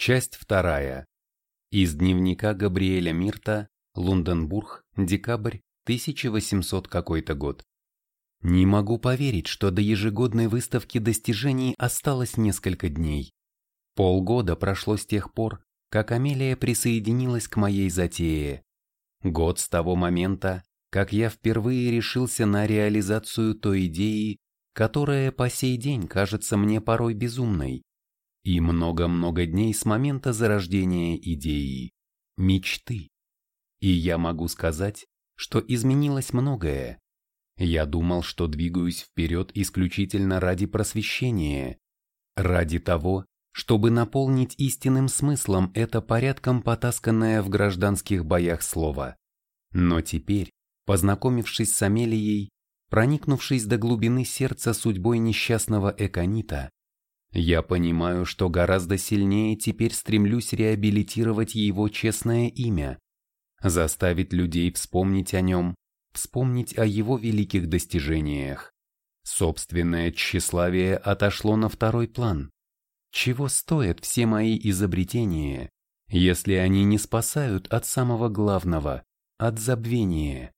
Часть вторая. Из дневника Габриэля Мирта, Лунденбург, декабрь, 1800 какой-то год. Не могу поверить, что до ежегодной выставки достижений осталось несколько дней. Полгода прошло с тех пор, как Амелия присоединилась к моей затее. Год с того момента, как я впервые решился на реализацию той идеи, которая по сей день кажется мне порой безумной. И много-много дней с момента зарождения идеи, мечты. И я могу сказать, что изменилось многое. Я думал, что двигаюсь вперед исключительно ради просвещения, ради того, чтобы наполнить истинным смыслом это порядком потасканное в гражданских боях слово. Но теперь, познакомившись с Амелией, проникнувшись до глубины сердца судьбой несчастного Эконита, я понимаю, что гораздо сильнее теперь стремлюсь реабилитировать его честное имя, заставить людей вспомнить о нем, вспомнить о его великих достижениях. Собственное тщеславие отошло на второй план. Чего стоят все мои изобретения, если они не спасают от самого главного, от забвения?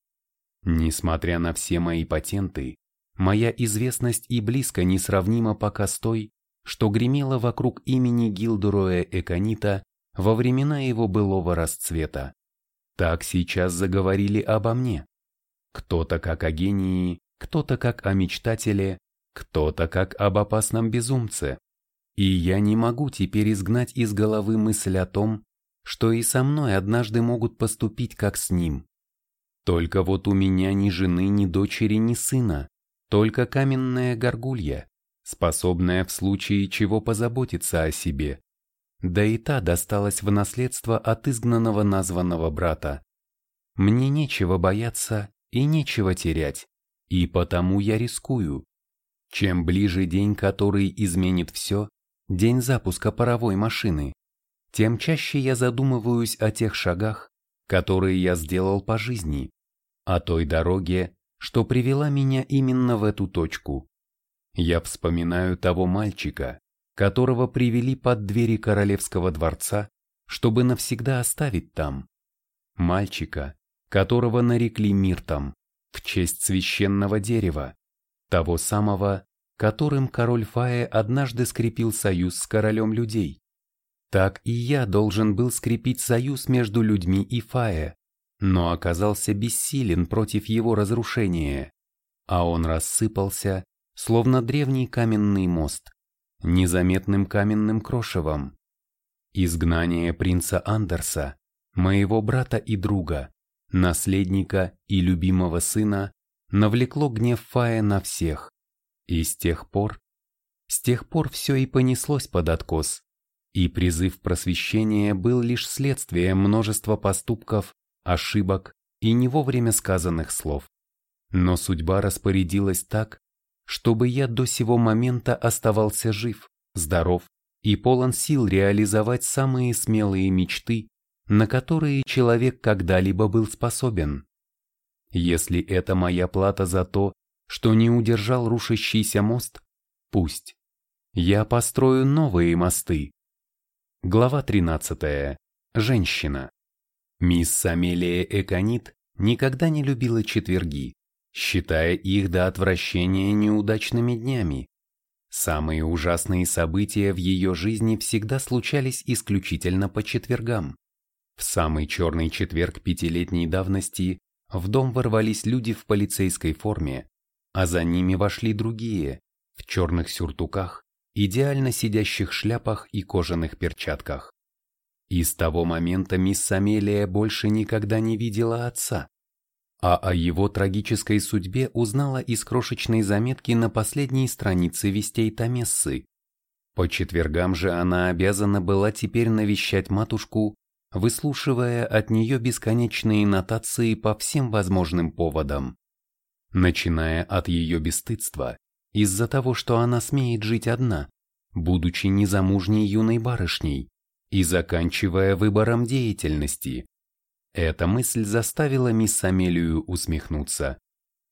Несмотря на все мои патенты, моя известность и близко несравнима пока с той, что гремела вокруг имени Гилдероя Эконита во времена его былого расцвета. Так сейчас заговорили обо мне. Кто-то как о гении, кто-то как о мечтателе, кто-то как об опасном безумце. И я не могу теперь изгнать из головы мысль о том, что и со мной однажды могут поступить как с ним. Только вот у меня ни жены, ни дочери, ни сына, только каменная горгулья, способная в случае чего позаботиться о себе. Да и та досталась в наследство от изгнанного названного брата. Мне нечего бояться и нечего терять, и потому я рискую. Чем ближе день, который изменит все, день запуска паровой машины, тем чаще я задумываюсь о тех шагах, которые я сделал по жизни, о той дороге, что привела меня именно в эту точку. Я вспоминаю того мальчика, которого привели под двери королевского дворца, чтобы навсегда оставить там. Мальчика, которого нарекли Миртом, в честь священного дерева, того самого, которым король Фае однажды скрепил союз с королем людей. Так и я должен был скрепить союз между людьми и Фае, но оказался бессилен против его разрушения, а он рассыпался, словно древний каменный мост, незаметным каменным крошевом. Изгнание принца Андерса, моего брата и друга, наследника и любимого сына, навлекло гнев Фая на всех. И с тех пор, с тех пор все и понеслось под откос, и призыв просвещения был лишь следствием множества поступков, ошибок и не вовремя сказанных слов. Но судьба распорядилась так, чтобы я до сего момента оставался жив, здоров и полон сил реализовать самые смелые мечты, на которые человек когда-либо был способен. Если это моя плата за то, что не удержал рушащийся мост, пусть. Я построю новые мосты. Глава 13. Женщина. Мисс Амелия Эконит никогда не любила четверги, считая их до отвращения неудачными днями. Самые ужасные события в ее жизни всегда случались исключительно по четвергам. В самый черный четверг пятилетней давности в дом ворвались люди в полицейской форме, а за ними вошли другие, в черных сюртуках, идеально сидящих шляпах и кожаных перчатках. И с того момента мисс Амелия больше никогда не видела отца, а о его трагической судьбе узнала из крошечной заметки на последней странице вестей Томессы. По четвергам же она обязана была теперь навещать матушку, выслушивая от нее бесконечные нотации по всем возможным поводам. Начиная от ее бесстыдства, из-за того, что она смеет жить одна, будучи незамужней юной барышней, и заканчивая выбором деятельности. Эта мысль заставила мисс Амелию усмехнуться.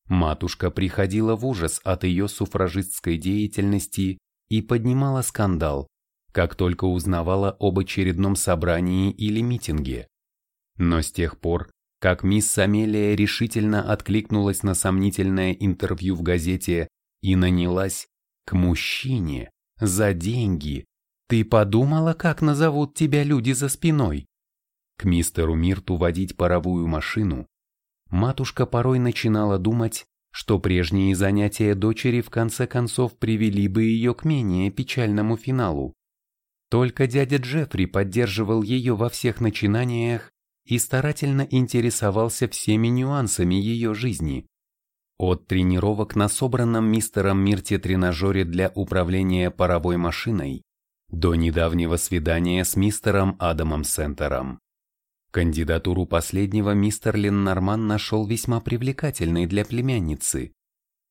Матушка приходила в ужас от ее суфражистской деятельности и поднимала скандал, как только узнавала об очередном собрании или митинге. Но с тех пор, как мисс Амелия решительно откликнулась на сомнительное интервью в газете и нанялась к мужчине за деньги, ты подумала, как назовут тебя люди за спиной? К мистеру Мирту водить паровую машину. Матушка порой начинала думать, что прежние занятия дочери в конце концов привели бы ее к менее печальному финалу. Только дядя Джеффри поддерживал ее во всех начинаниях и старательно интересовался всеми нюансами ее жизни. От тренировок на собранном мистером Мирте тренажере для управления паровой машиной до недавнего свидания с мистером Адамом Сентером. Кандидатуру последнего мистер Леннорман нашел весьма привлекательной для племянницы.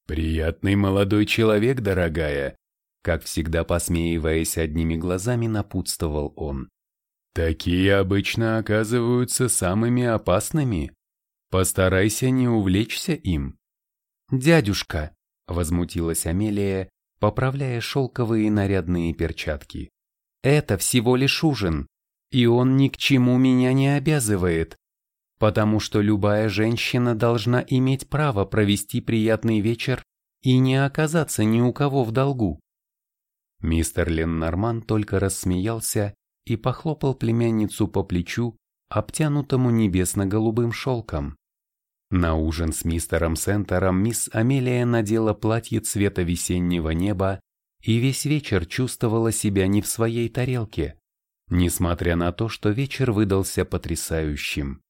«Приятный молодой человек, дорогая», как всегда посмеиваясь одними глазами, напутствовал он. Такие обычно оказываются самыми опасными. Постарайся не увлечься им. Дядюшка, возмутилась Амелия, поправляя шелковые нарядные перчатки. Это всего лишь ужин, и он ни к чему меня не обязывает, потому что любая женщина должна иметь право провести приятный вечер и не оказаться ни у кого в долгу. Мистер Леннорман только рассмеялся и похлопал племянницу по плечу, обтянутому небесно-голубым шелком. На ужин с мистером Сентером мисс Амелия надела платье цвета весеннего неба и весь вечер чувствовала себя не в своей тарелке, несмотря на то, что вечер выдался потрясающим.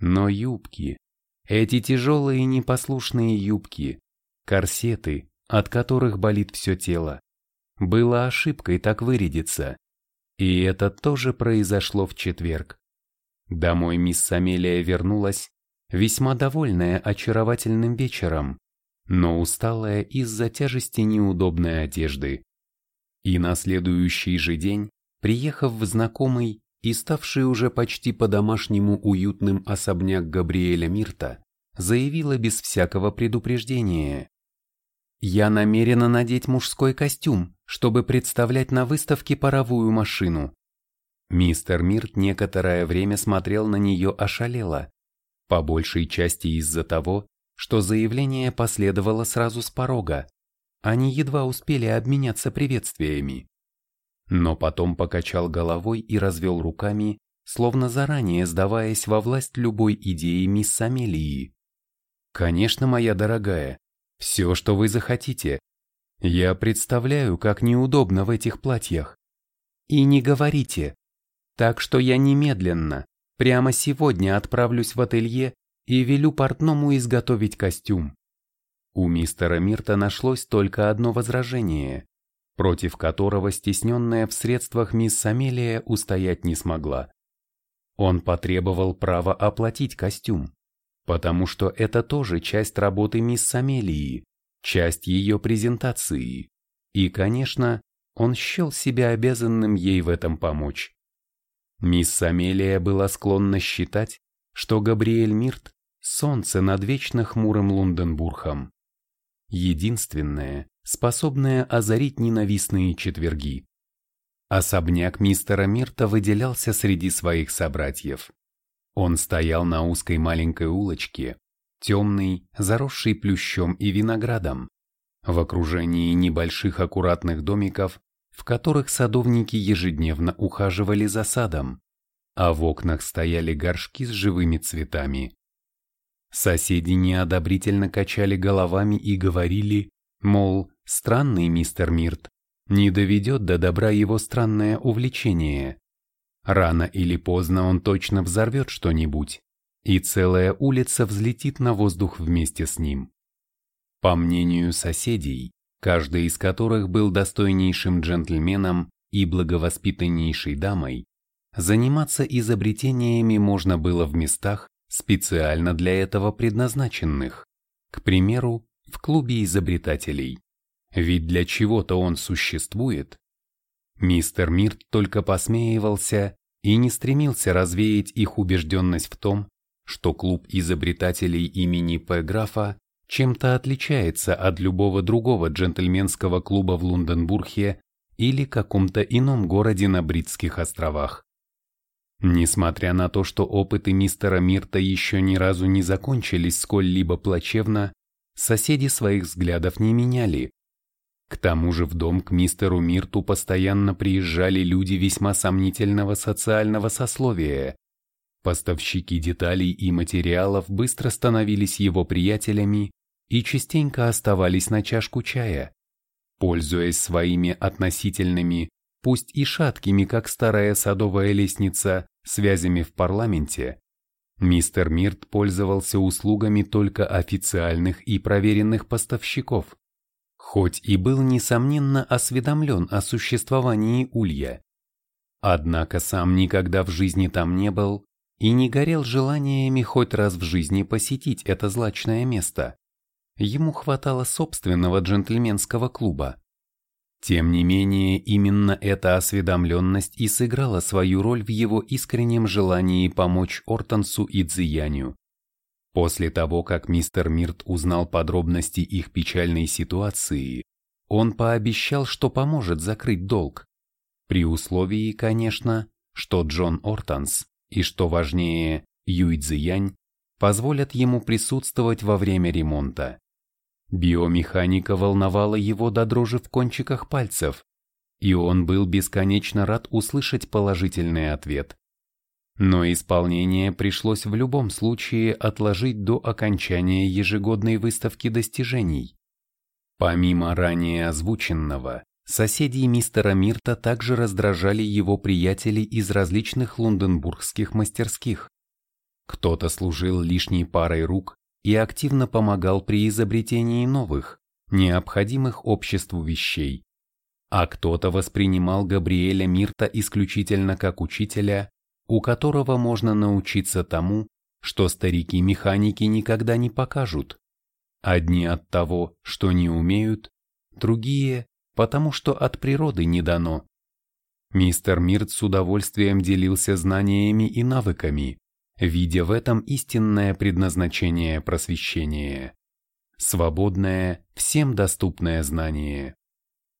Но юбки, эти тяжелые непослушные юбки, корсеты, от которых болит все тело, было ошибкой так вырядиться. И это тоже произошло в четверг. Домой мисс Амелия вернулась, весьма довольная очаровательным вечером, но усталая из-за тяжести неудобной одежды. И на следующий же день, приехав в знакомый и ставший уже почти по-домашнему уютным особняк Габриэля Мирта, заявила без всякого предупреждения. «Я намерена надеть мужской костюм, чтобы представлять на выставке паровую машину. Мистер Мирт некоторое время смотрел на нее ошалело, по большей части из-за того, что заявление последовало сразу с порога. Они едва успели обменяться приветствиями. Но потом покачал головой и развел руками, словно заранее сдаваясь во власть любой идеи мисс Амелии. «Конечно, моя дорогая, все, что вы захотите, я представляю, как неудобно в этих платьях. И не говорите. Так что я немедленно, прямо сегодня отправлюсь в ателье и велю портному изготовить костюм. У мистера Мирта нашлось только одно возражение, против которого стесненная в средствах мисс Амелия устоять не смогла. Он потребовал права оплатить костюм, потому что это тоже часть работы мисс Амелии часть ее презентации, и, конечно, он счел себя обязанным ей в этом помочь. Мисс Амелия была склонна считать, что Габриэль Мирт – солнце над вечно хмурым Лунденбургом. Единственное, способное озарить ненавистные четверги. Особняк мистера Мирта выделялся среди своих собратьев. Он стоял на узкой маленькой улочке, темный, заросший плющом и виноградом, в окружении небольших аккуратных домиков, в которых садовники ежедневно ухаживали за садом, а в окнах стояли горшки с живыми цветами. Соседи неодобрительно качали головами и говорили, мол, странный мистер Мирт, не доведет до добра его странное увлечение. Рано или поздно он точно взорвет что-нибудь и целая улица взлетит на воздух вместе с ним. По мнению соседей, каждый из которых был достойнейшим джентльменом и благовоспитаннейшей дамой, заниматься изобретениями можно было в местах, специально для этого предназначенных, к примеру, в клубе изобретателей. Ведь для чего-то он существует. Мистер Мирт только посмеивался и не стремился развеять их убежденность в том, что клуб изобретателей имени П. Графа чем-то отличается от любого другого джентльменского клуба в Лунденбурге или каком-то ином городе на Бритских островах. Несмотря на то, что опыты мистера Мирта еще ни разу не закончились сколь-либо плачевно, соседи своих взглядов не меняли. К тому же в дом к мистеру Мирту постоянно приезжали люди весьма сомнительного социального сословия. Поставщики деталей и материалов быстро становились его приятелями и частенько оставались на чашку чая. Пользуясь своими относительными, пусть и шаткими, как старая садовая лестница, связями в парламенте, мистер Мирт пользовался услугами только официальных и проверенных поставщиков, хоть и был несомненно осведомлен о существовании улья. Однако сам никогда в жизни там не был и не горел желаниями хоть раз в жизни посетить это злачное место. Ему хватало собственного джентльменского клуба. Тем не менее, именно эта осведомленность и сыграла свою роль в его искреннем желании помочь Ортонсу и Цзияню. После того, как мистер Мирт узнал подробности их печальной ситуации, он пообещал, что поможет закрыть долг. При условии, конечно, что Джон Ортонс и, что важнее, Юй Цзиянь позволят ему присутствовать во время ремонта. Биомеханика волновала его до дрожи в кончиках пальцев, и он был бесконечно рад услышать положительный ответ. Но исполнение пришлось в любом случае отложить до окончания ежегодной выставки достижений. Помимо ранее озвученного, соседей мистера Мирта также раздражали его приятели из различных лондонбургских мастерских. Кто-то служил лишней парой рук, и активно помогал при изобретении новых, необходимых обществу вещей. А кто-то воспринимал Габриэля Мирта исключительно как учителя, у которого можно научиться тому, что старики-механики никогда не покажут. Одни от того, что не умеют, другие – потому что от природы не дано. Мистер Мирт с удовольствием делился знаниями и навыками, видя в этом истинное предназначение просвещения. Свободное, всем доступное знание.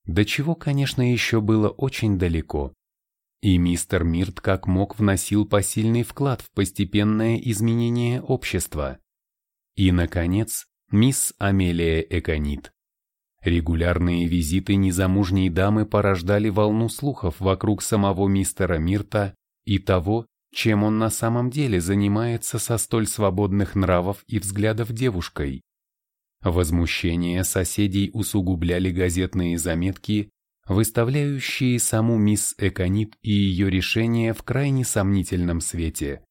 До чего, конечно, еще было очень далеко. И мистер Мирт как мог вносил посильный вклад в постепенное изменение общества. И, наконец, мисс Амелия Эконит. Регулярные визиты незамужней дамы порождали волну слухов вокруг самого мистера Мирта и того, чем он на самом деле занимается со столь свободных нравов и взглядов девушкой. Возмущение соседей усугубляли газетные заметки, выставляющие саму мисс Эконит и ее решение в крайне сомнительном свете.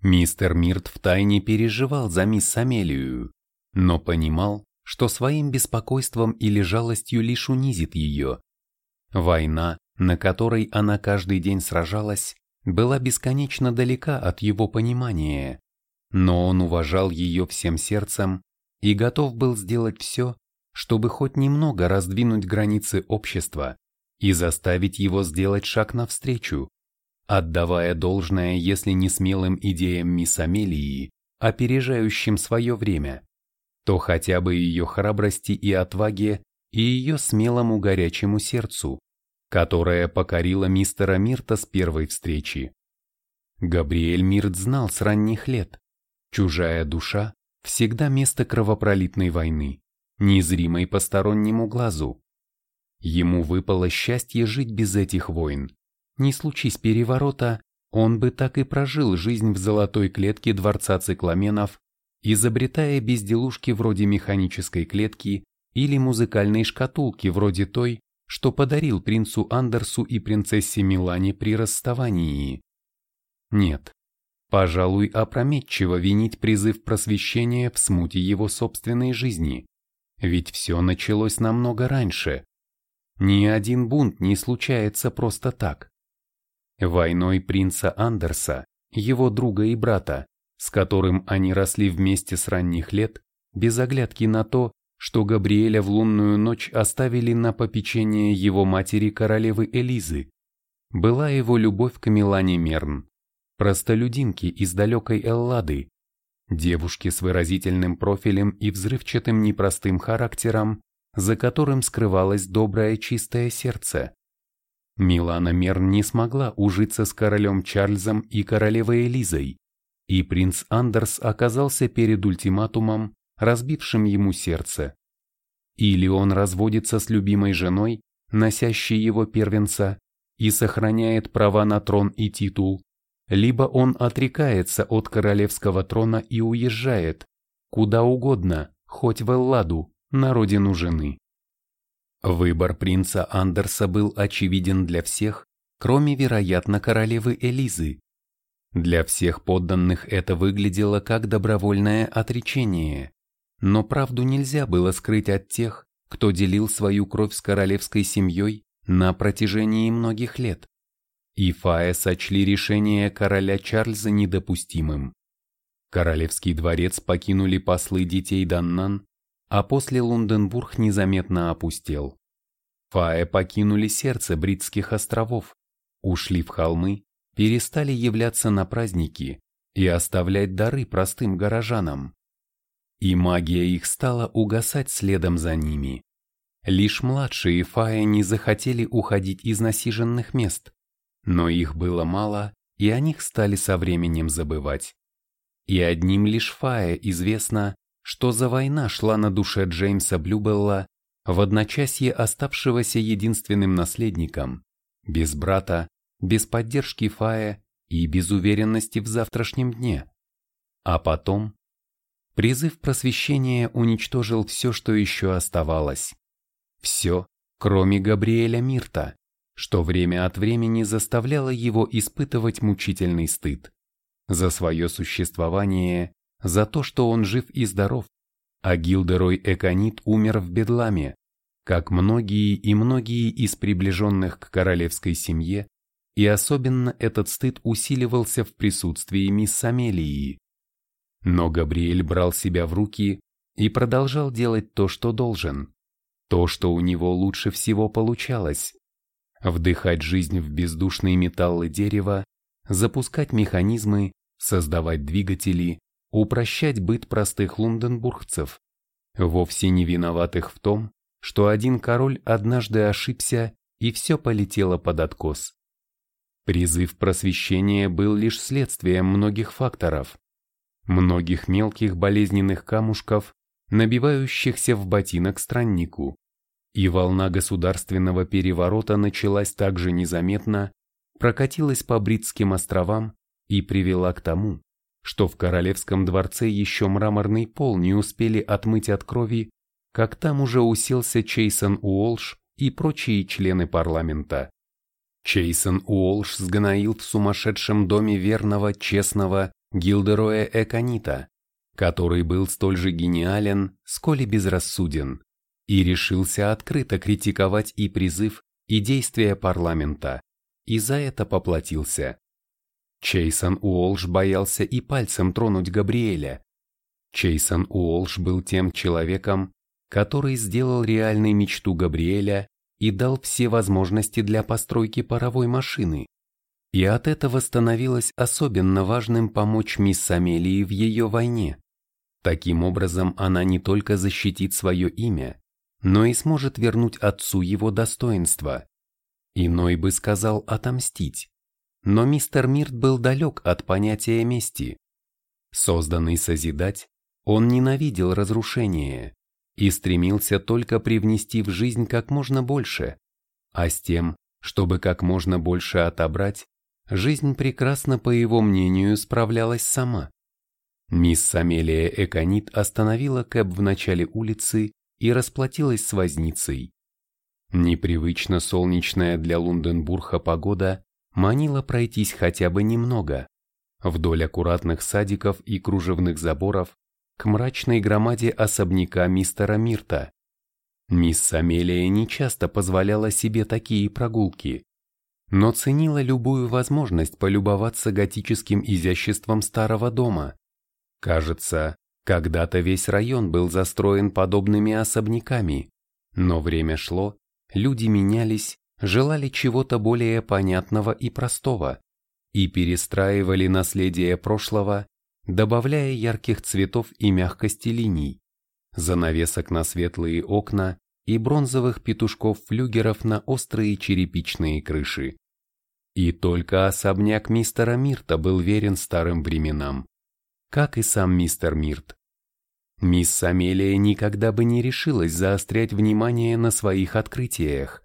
Мистер Мирт втайне переживал за мисс Амелию, но понимал, что своим беспокойством или жалостью лишь унизит ее. Война, на которой она каждый день сражалась, была бесконечно далека от его понимания, но он уважал ее всем сердцем и готов был сделать все, чтобы хоть немного раздвинуть границы общества и заставить его сделать шаг навстречу, отдавая должное, если не смелым идеям мисс Амелии, опережающим свое время, то хотя бы ее храбрости и отваге и ее смелому горячему сердцу которая покорила мистера Мирта с первой встречи. Габриэль Мирт знал с ранних лет. Чужая душа – всегда место кровопролитной войны, незримой постороннему глазу. Ему выпало счастье жить без этих войн. Не случись переворота, он бы так и прожил жизнь в золотой клетке дворца цикламенов, изобретая безделушки вроде механической клетки или музыкальной шкатулки вроде той, что подарил принцу Андерсу и принцессе Милане при расставании. Нет, пожалуй, опрометчиво винить призыв просвещения в смуте его собственной жизни, ведь все началось намного раньше. Ни один бунт не случается просто так. Войной принца Андерса, его друга и брата, с которым они росли вместе с ранних лет, без оглядки на то, что Габриэля в лунную ночь оставили на попечение его матери королевы Элизы. Была его любовь к Милане Мерн, простолюдинке из далекой Эллады, девушке с выразительным профилем и взрывчатым непростым характером, за которым скрывалось доброе чистое сердце. Милана Мерн не смогла ужиться с королем Чарльзом и королевой Элизой, и принц Андерс оказался перед ультиматумом, разбившим ему сердце. Или он разводится с любимой женой, носящей его первенца, и сохраняет права на трон и титул, либо он отрекается от королевского трона и уезжает, куда угодно, хоть в Элладу, на родину жены. Выбор принца Андерса был очевиден для всех, кроме, вероятно, королевы Элизы. Для всех подданных это выглядело как добровольное отречение, но правду нельзя было скрыть от тех, кто делил свою кровь с королевской семьей на протяжении многих лет. И Фаe сочли решение короля Чарльза недопустимым. Королевский дворец покинули послы детей Даннан, а после Лунденбург незаметно опустел. Фаe покинули сердце Бритских островов, ушли в холмы, перестали являться на праздники и оставлять дары простым горожанам и магия их стала угасать следом за ними. Лишь младшие Фаи не захотели уходить из насиженных мест, но их было мало, и о них стали со временем забывать. И одним лишь Фае известно, что за война шла на душе Джеймса Блюбелла, в одночасье оставшегося единственным наследником, без брата, без поддержки Фая и без уверенности в завтрашнем дне. А потом Призыв просвещения уничтожил все, что еще оставалось. Все, кроме Габриэля Мирта, что время от времени заставляло его испытывать мучительный стыд. За свое существование, за то, что он жив и здоров, а Гилдерой Эконит умер в Бедламе, как многие и многие из приближенных к королевской семье, и особенно этот стыд усиливался в присутствии мисс Амелии. Но Габриэль брал себя в руки и продолжал делать то, что должен, то, что у него лучше всего получалось. Вдыхать жизнь в бездушные металлы дерева, запускать механизмы, создавать двигатели, упрощать быт простых лунденбургцев, вовсе не виноватых в том, что один король однажды ошибся и все полетело под откос. Призыв просвещения был лишь следствием многих факторов, многих мелких болезненных камушков, набивающихся в ботинок страннику. И волна государственного переворота началась также незаметно, прокатилась по Бритским островам и привела к тому, что в королевском дворце еще мраморный пол не успели отмыть от крови, как там уже уселся Чейсон Уолш и прочие члены парламента. Чейсон Уолш сгноил в сумасшедшем доме верного, честного Гилдероя Эконита, который был столь же гениален, сколь и безрассуден, и решился открыто критиковать и призыв, и действия парламента, и за это поплатился. Чейсон Уолш боялся и пальцем тронуть Габриэля. Чейсон Уолш был тем человеком, который сделал реальной мечту Габриэля и дал все возможности для постройки паровой машины, и от этого становилось особенно важным помочь мисс Амелии в ее войне. Таким образом, она не только защитит свое имя, но и сможет вернуть отцу его достоинство. Иной бы сказал отомстить. Но мистер Мирт был далек от понятия мести. Созданный созидать, он ненавидел разрушение и стремился только привнести в жизнь как можно больше, а с тем, чтобы как можно больше отобрать, жизнь прекрасно, по его мнению, справлялась сама. Мисс Амелия Эконит остановила Кэб в начале улицы и расплатилась с возницей. Непривычно солнечная для Лунденбурга погода манила пройтись хотя бы немного, вдоль аккуратных садиков и кружевных заборов, к мрачной громаде особняка мистера Мирта. Мисс Амелия нечасто позволяла себе такие прогулки, но ценила любую возможность полюбоваться готическим изяществом старого дома. Кажется, когда-то весь район был застроен подобными особняками, но время шло, люди менялись, желали чего-то более понятного и простого, и перестраивали наследие прошлого, добавляя ярких цветов и мягкости линий, занавесок на светлые окна и бронзовых петушков-флюгеров на острые черепичные крыши. И только особняк мистера Мирта был верен старым временам, как и сам мистер Мирт. Мисс Амелия никогда бы не решилась заострять внимание на своих открытиях,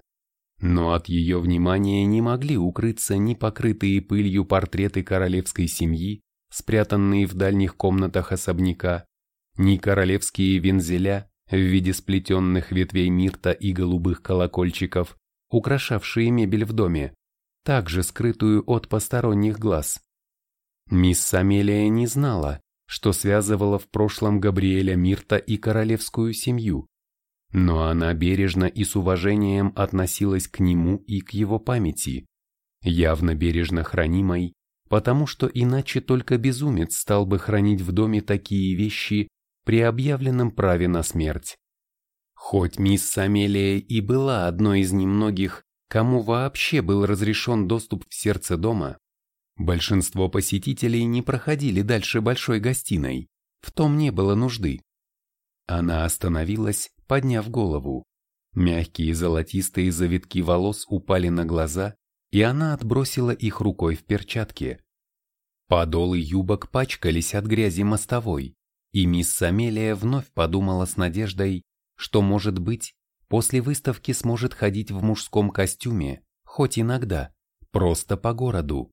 но от ее внимания не могли укрыться ни покрытые пылью портреты королевской семьи, спрятанные в дальних комнатах особняка, ни королевские вензеля в виде сплетенных ветвей мирта и голубых колокольчиков, украшавшие мебель в доме, также скрытую от посторонних глаз. Мисс Амелия не знала, что связывало в прошлом Габриэля Мирта и королевскую семью, но она бережно и с уважением относилась к нему и к его памяти, явно бережно хранимой, потому что иначе только безумец стал бы хранить в доме такие вещи при объявленном праве на смерть. Хоть мисс Самелия и была одной из немногих, кому вообще был разрешен доступ в сердце дома, большинство посетителей не проходили дальше большой гостиной, в том не было нужды. Она остановилась, подняв голову. Мягкие золотистые завитки волос упали на глаза, и она отбросила их рукой в перчатке. Подолы юбок пачкались от грязи мостовой, и мисс Самелия вновь подумала с надеждой, что, может быть, после выставки сможет ходить в мужском костюме, хоть иногда, просто по городу.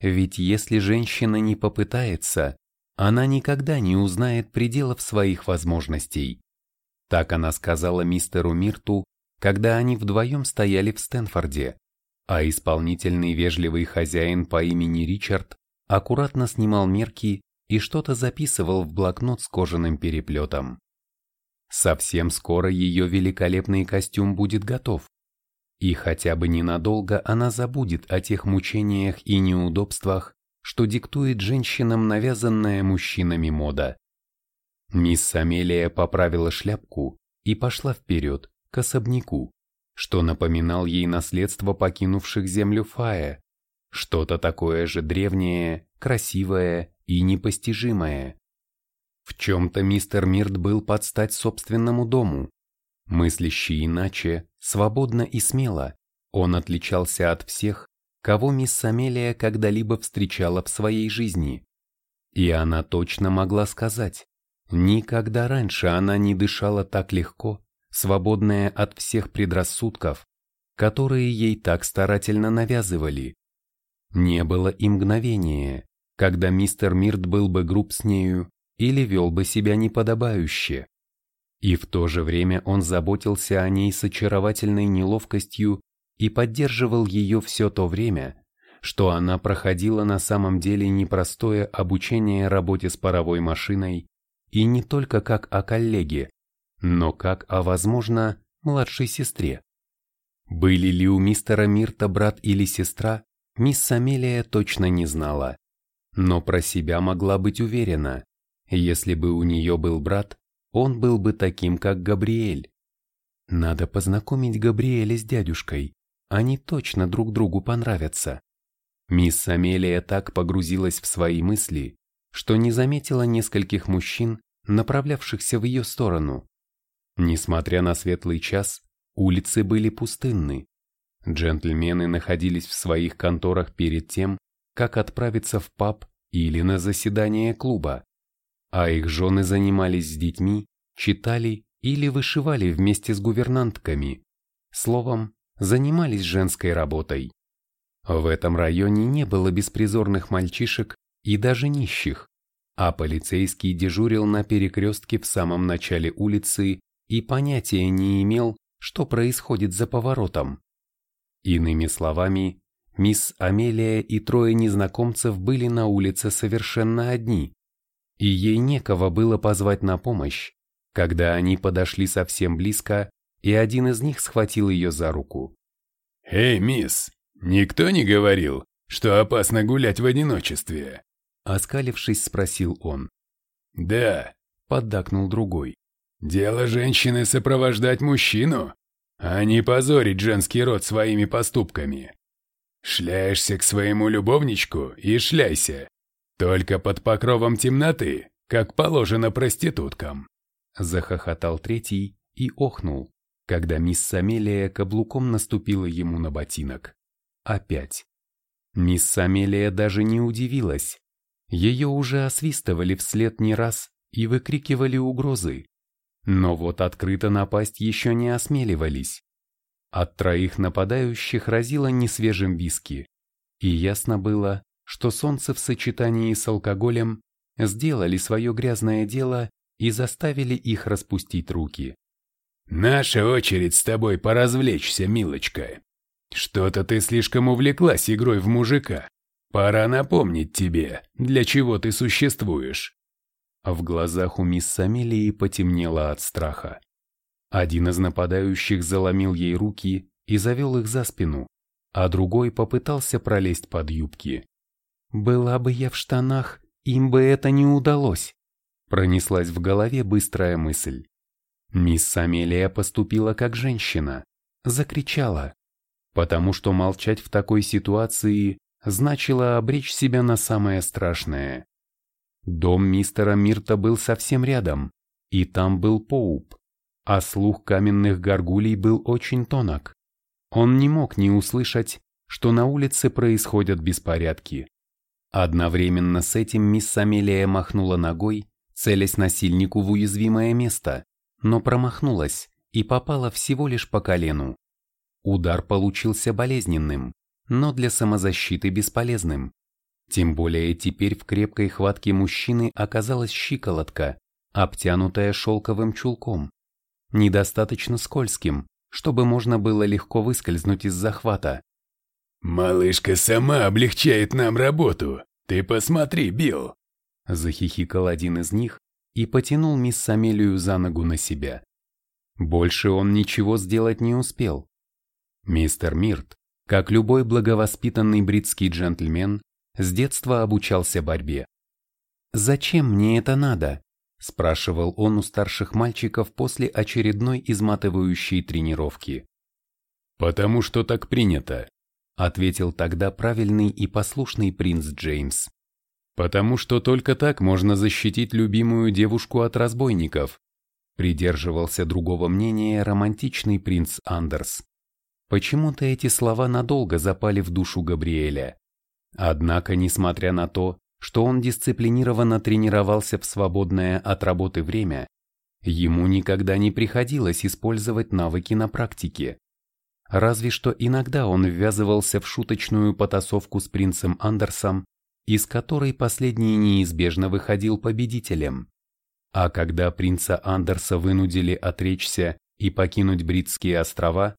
Ведь если женщина не попытается, она никогда не узнает пределов своих возможностей. Так она сказала мистеру Мирту, когда они вдвоем стояли в Стэнфорде, а исполнительный вежливый хозяин по имени Ричард аккуратно снимал мерки и что-то записывал в блокнот с кожаным переплетом. Совсем скоро ее великолепный костюм будет готов, и хотя бы ненадолго она забудет о тех мучениях и неудобствах, что диктует женщинам навязанная мужчинами мода. Мисс Амелия поправила шляпку и пошла вперед, к особняку, что напоминал ей наследство покинувших землю Фая, что-то такое же древнее, красивое и непостижимое. В чем-то мистер Мирт был под стать собственному дому. Мыслящий иначе, свободно и смело, он отличался от всех, кого мисс Амелия когда-либо встречала в своей жизни. И она точно могла сказать, никогда раньше она не дышала так легко, свободная от всех предрассудков, которые ей так старательно навязывали. Не было и мгновения, когда мистер Мирт был бы груб с нею или вел бы себя неподобающе. И в то же время он заботился о ней с очаровательной неловкостью и поддерживал ее все то время, что она проходила на самом деле непростое обучение работе с паровой машиной и не только как о коллеге, но как о, возможно, младшей сестре. Были ли у мистера Мирта брат или сестра, мисс Амелия точно не знала, но про себя могла быть уверена, если бы у нее был брат, он был бы таким, как Габриэль. Надо познакомить Габриэля с дядюшкой, они точно друг другу понравятся. Мисс Амелия так погрузилась в свои мысли, что не заметила нескольких мужчин, направлявшихся в ее сторону. Несмотря на светлый час, улицы были пустынны. Джентльмены находились в своих конторах перед тем, как отправиться в паб или на заседание клуба, а их жены занимались с детьми, читали или вышивали вместе с гувернантками. Словом, занимались женской работой. В этом районе не было беспризорных мальчишек и даже нищих, а полицейский дежурил на перекрестке в самом начале улицы и понятия не имел, что происходит за поворотом. Иными словами, мисс Амелия и трое незнакомцев были на улице совершенно одни, и ей некого было позвать на помощь, когда они подошли совсем близко и один из них схватил ее за руку. «Эй, мисс, никто не говорил, что опасно гулять в одиночестве?» Оскалившись, спросил он. «Да», — поддакнул другой. «Дело женщины сопровождать мужчину, а не позорить женский род своими поступками. Шляешься к своему любовничку и шляйся, только под покровом темноты, как положено проституткам». Захохотал третий и охнул когда мисс Самелия каблуком наступила ему на ботинок. Опять. Мисс Самелия даже не удивилась. Ее уже освистывали вслед не раз и выкрикивали угрозы. Но вот открыто напасть еще не осмеливались. От троих нападающих разило несвежим виски. И ясно было, что солнце в сочетании с алкоголем сделали свое грязное дело и заставили их распустить руки. «Наша очередь с тобой поразвлечься, милочка. Что-то ты слишком увлеклась игрой в мужика. Пора напомнить тебе, для чего ты существуешь». В глазах у мисс Самелии потемнело от страха. Один из нападающих заломил ей руки и завел их за спину, а другой попытался пролезть под юбки. «Была бы я в штанах, им бы это не удалось», пронеслась в голове быстрая мысль. Мисс Самелия поступила как женщина, закричала, потому что молчать в такой ситуации значило обречь себя на самое страшное. Дом мистера Мирта был совсем рядом, и там был Поуп а слух каменных горгулей был очень тонок. Он не мог не услышать, что на улице происходят беспорядки. Одновременно с этим мисс Амелия махнула ногой, целясь насильнику в уязвимое место, но промахнулась и попала всего лишь по колену. Удар получился болезненным, но для самозащиты бесполезным. Тем более теперь в крепкой хватке мужчины оказалась щиколотка, обтянутая шелковым чулком недостаточно скользким, чтобы можно было легко выскользнуть из захвата. «Малышка сама облегчает нам работу. Ты посмотри, Билл!» Захихикал один из них и потянул мисс Амелию за ногу на себя. Больше он ничего сделать не успел. Мистер Мирт, как любой благовоспитанный бритский джентльмен, с детства обучался борьбе. «Зачем мне это надо?» спрашивал он у старших мальчиков после очередной изматывающей тренировки. «Потому что так принято», — ответил тогда правильный и послушный принц Джеймс. «Потому что только так можно защитить любимую девушку от разбойников», придерживался другого мнения романтичный принц Андерс. Почему-то эти слова надолго запали в душу Габриэля. Однако, несмотря на то, что он дисциплинированно тренировался в свободное от работы время, ему никогда не приходилось использовать навыки на практике. Разве что иногда он ввязывался в шуточную потасовку с принцем Андерсом, из которой последний неизбежно выходил победителем. А когда принца Андерса вынудили отречься и покинуть Бритские острова,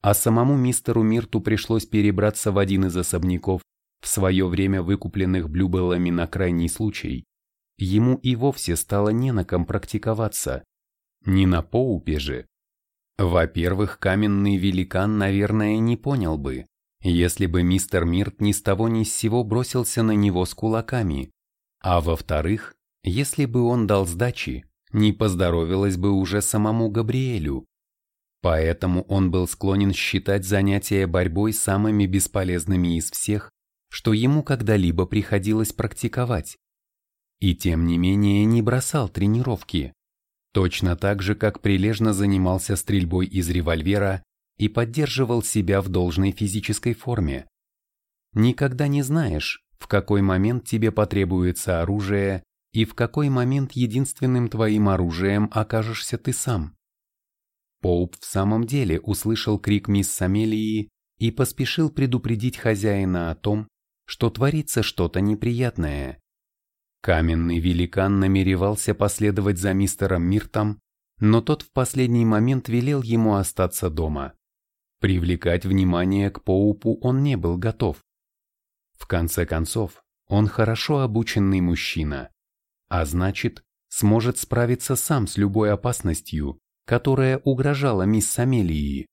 а самому мистеру Мирту пришлось перебраться в один из особняков в свое время выкупленных Блюбеллами на крайний случай, ему и вовсе стало не на ком практиковаться. Не на Поупе же. Во-первых, каменный великан, наверное, не понял бы, если бы мистер Мирт ни с того ни с сего бросился на него с кулаками. А во-вторых, если бы он дал сдачи, не поздоровилось бы уже самому Габриэлю. Поэтому он был склонен считать занятия борьбой самыми бесполезными из всех, что ему когда-либо приходилось практиковать. И тем не менее не бросал тренировки. Точно так же, как прилежно занимался стрельбой из револьвера и поддерживал себя в должной физической форме. Никогда не знаешь, в какой момент тебе потребуется оружие и в какой момент единственным твоим оружием окажешься ты сам. Поуп в самом деле услышал крик мисс Самелии и поспешил предупредить хозяина о том, что творится что-то неприятное. Каменный великан намеревался последовать за мистером Миртом, но тот в последний момент велел ему остаться дома. Привлекать внимание к Поупу он не был готов. В конце концов, он хорошо обученный мужчина, а значит, сможет справиться сам с любой опасностью, которая угрожала мисс Амелии.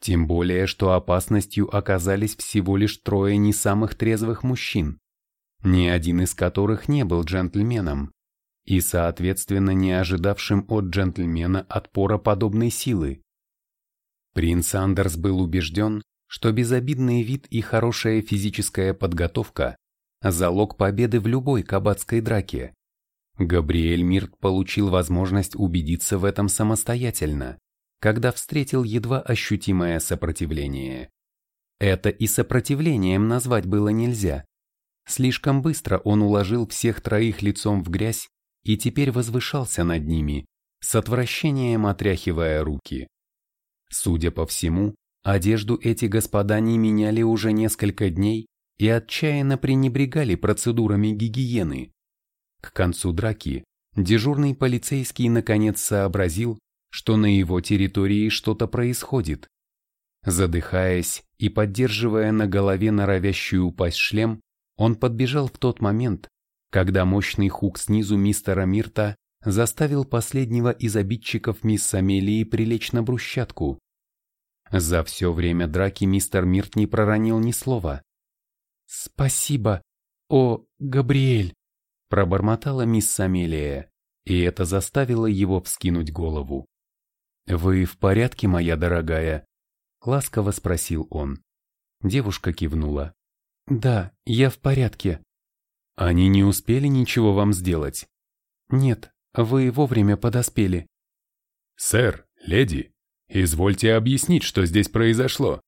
Тем более, что опасностью оказались всего лишь трое не самых трезвых мужчин, ни один из которых не был джентльменом и, соответственно, не ожидавшим от джентльмена отпора подобной силы. Принц Андерс был убежден, что безобидный вид и хорошая физическая подготовка – залог победы в любой кабацкой драке. Габриэль Мирт получил возможность убедиться в этом самостоятельно. когда встретил едва ощутимое сопротивление. Это и сопротивлением назвать было нельзя. Слишком быстро он уложил всех троих лицом в грязь и теперь возвышался над ними, с отвращением отряхивая руки. Судя по всему, одежду эти господа не меняли уже несколько дней и отчаянно пренебрегали процедурами гигиены. К концу драки дежурный полицейский наконец сообразил, что на его территории что-то происходит. Задыхаясь и поддерживая на голове норовящую упасть шлем, он подбежал в тот момент, когда мощный хук снизу мистера Мирта заставил последнего из обидчиков мисс Амелии прилечь на брусчатку. За все время драки мистер Мирт не проронил ни слова. «Спасибо, о, Габриэль!» – пробормотала мисс Амелия, и это заставило его вскинуть голову. «Вы в порядке, моя дорогая?» – ласково спросил он. Девушка кивнула. «Да, я в порядке». «Они не успели ничего вам сделать?» «Нет, вы вовремя подоспели». «Сэр, леди, извольте объяснить, что здесь произошло»,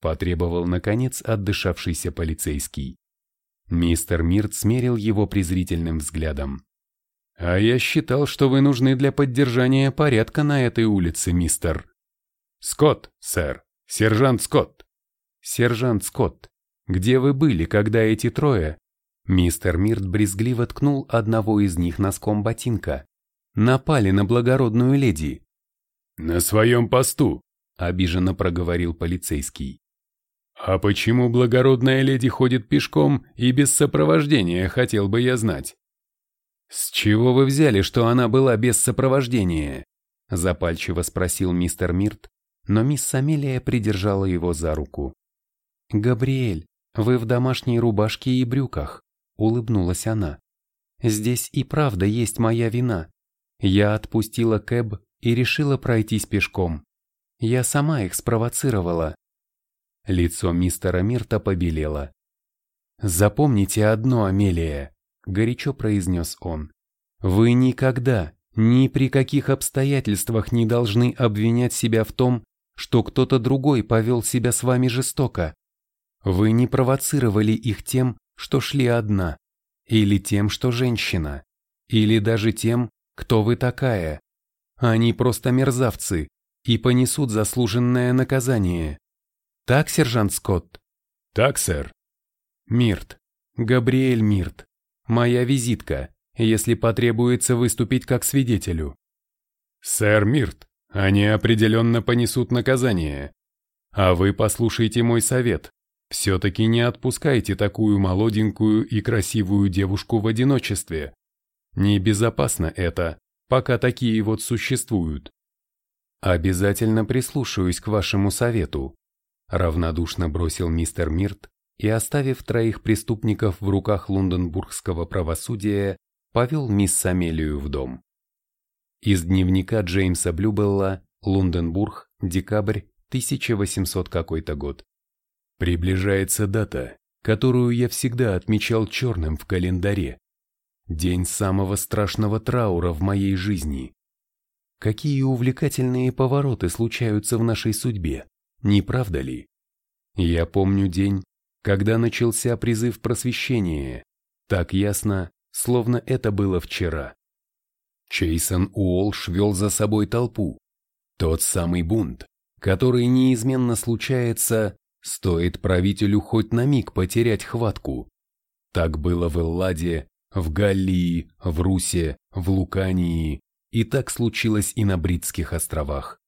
потребовал, наконец, отдышавшийся полицейский. Мистер Мирт смерил его презрительным взглядом. «А я считал, что вы нужны для поддержания порядка на этой улице, мистер...» «Скотт, сэр, сержант Скотт». «Сержант Скотт, где вы были, когда эти трое...» Мистер Мирт брезгливо ткнул одного из них носком ботинка напали на благородную леди. «На своем посту», — обиженно проговорил полицейский. «А почему благородная леди ходит пешком и без сопровождения, хотел бы я знать?» «С чего вы взяли, что она была без сопровождения?» — запальчиво спросил мистер Мирт, но мисс Амелия придержала его за руку. «Габриэль, вы в домашней рубашке и брюках», — улыбнулась она. «Здесь и правда есть моя вина. Я отпустила Кэб и решила пройтись пешком. Я сама их спровоцировала. Лицо мистера Мирта побелело. «Запомните одно, Амелия», — горячо произнес он. «Вы никогда, ни при каких обстоятельствах не должны обвинять себя в том, что кто-то другой повел себя с вами жестоко. Вы не провоцировали их тем, что шли одна, или тем, что женщина, или даже тем, кто вы такая. Они просто мерзавцы и понесут заслуженное наказание. Так, сержант Скотт? Так, сэр. Мирт. Габриэль Мирт. Моя визитка, если потребуется выступить как свидетелю. Сэр Мирт, они определенно понесут наказание. А вы послушайте мой совет. Все-таки не отпускайте такую молоденькую и красивую девушку в одиночестве. Небезопасно это, пока такие вот существуют. Обязательно прислушаюсь к вашему совету, равнодушно бросил мистер Мирт и, оставив троих преступников в руках лондонбургского правосудия, повел мисс Амелию в дом. Из дневника Джеймса Блюбелла, Лондонбург, декабрь, 1800 какой-то год. Приближается дата, которую я всегда отмечал черным в календаре. День самого страшного траура в моей жизни. Какие увлекательные повороты случаются в нашей судьбе, не правда ли? Я помню день, когда начался призыв просвещения, так ясно, словно это было вчера. Чейсон Уолш вел за собой толпу. Тот самый бунт, который неизменно случается, стоит правителю хоть на миг потерять хватку. Так было в Элладе, в Галлии, в Русе, в Лукании, и так случилось и на Бритских островах.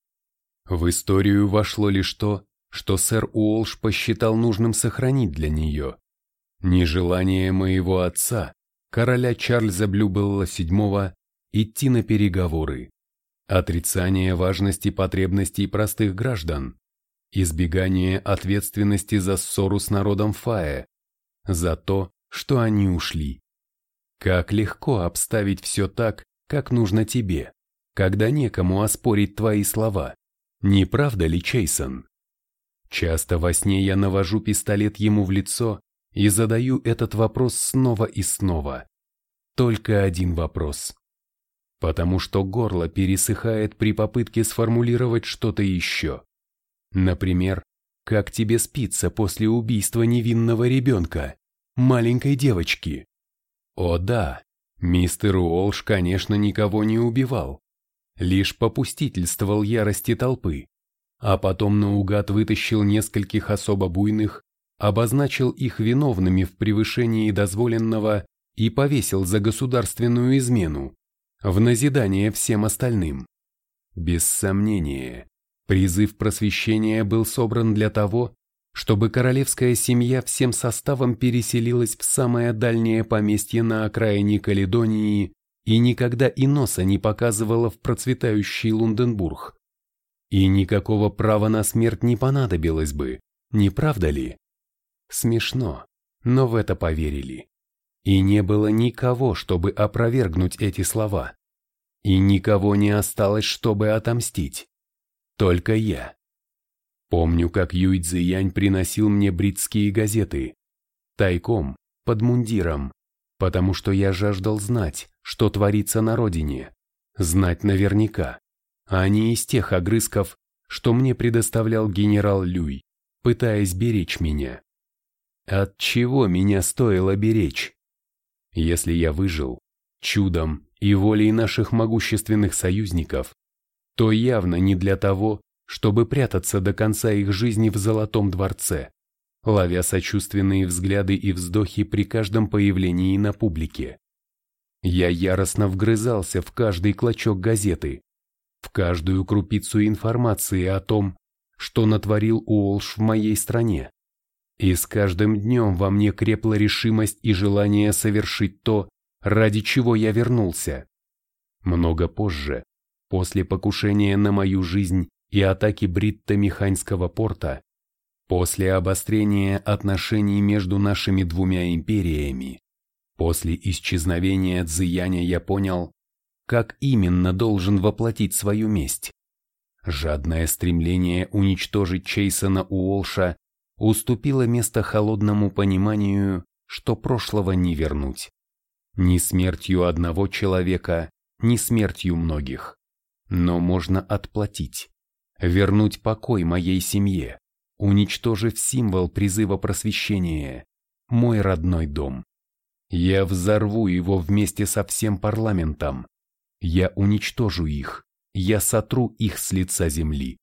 В историю вошло лишь то, что сэр Уолш посчитал нужным сохранить для нее. Нежелание моего отца, короля Чарльза Блюбелла VII, идти на переговоры, отрицание важности потребностей простых граждан, избегание ответственности за ссору с народом Фае, за то, что они ушли. Как легко обставить все так, как нужно тебе, когда некому оспорить твои слова. Не правда ли, Чейсон? Часто во сне я навожу пистолет ему в лицо и задаю этот вопрос снова и снова. Только один вопрос. потому что горло пересыхает при попытке сформулировать что-то еще. Например, как тебе спится после убийства невинного ребенка, маленькой девочки? О да, мистер Уолш, конечно, никого не убивал, лишь попустительствовал ярости толпы, а потом наугад вытащил нескольких особо буйных, обозначил их виновными в превышении дозволенного и повесил за государственную измену, в назидание всем остальным. Без сомнения, призыв просвещения был собран для того, чтобы королевская семья всем составом переселилась в самое дальнее поместье на окраине Каледонии и никогда и носа не показывала в процветающий Лунденбург. И никакого права на смерть не понадобилось бы, не правда ли? Смешно, но в это поверили. И не было никого, чтобы опровергнуть эти слова. И никого не осталось, чтобы отомстить. Только я. Помню, как Юй Цзиянь приносил мне бритские газеты. Тайком, под мундиром, потому что я жаждал знать, что творится на родине. Знать наверняка, а не из тех огрызков, что мне предоставлял генерал Люй, пытаясь беречь меня. От чего меня стоило беречь? Если я выжил, чудом и волей наших могущественных союзников, то явно не для того, чтобы прятаться до конца их жизни в Золотом дворце, ловя сочувственные взгляды и вздохи при каждом появлении на публике. Я яростно вгрызался в каждый клочок газеты, в каждую крупицу информации о том, что натворил Уолш в моей стране. И с каждым днем во мне крепла решимость и желание совершить то, ради чего я вернулся. Много позже, после покушения на мою жизнь и атаки Бритто-Механского порта, после обострения отношений между нашими двумя империями, после исчезновения Цзияня я понял, как именно должен воплотить свою месть. Жадное стремление уничтожить Чейсона Уолша уступила место холодному пониманию, что прошлого не вернуть. Ни смертью одного человека, ни смертью многих. Но можно отплатить, вернуть покой моей семье, уничтожив символ призыва просвещения, мой родной дом. Я взорву его вместе со всем парламентом. Я уничтожу их, я сотру их с лица земли.